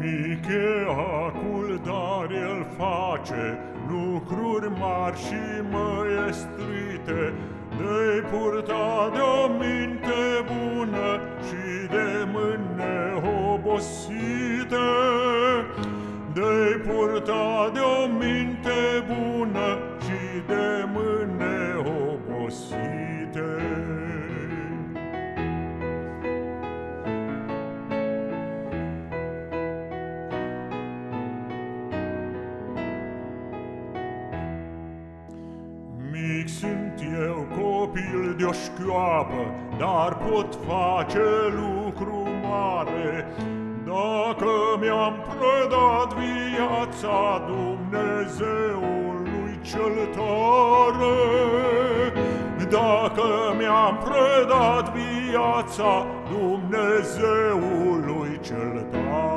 Mic e acul, dar el face lucruri mari și măiestrite, De-i purta de o minte bună și de mâne obosite, De-i purta de o minte Mic sunt eu, copil de-o șchioapă, Dar pot face lucru mare, Dacă mi-am predat viața Dumnezeului cel tare. Dacă mi-am predat viața Dumnezeului cel tare.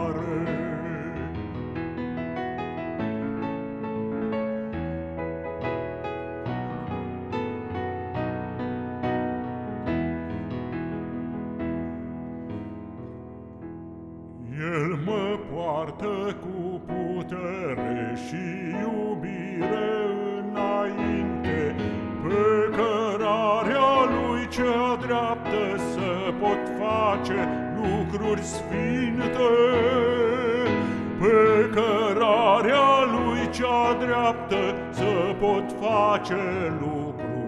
El mă poartă cu putere și iubire înainte, Pe cărarea lui cea dreaptă să pot face lucruri sfinte. Pe cărarea lui cea dreaptă să pot face lucruri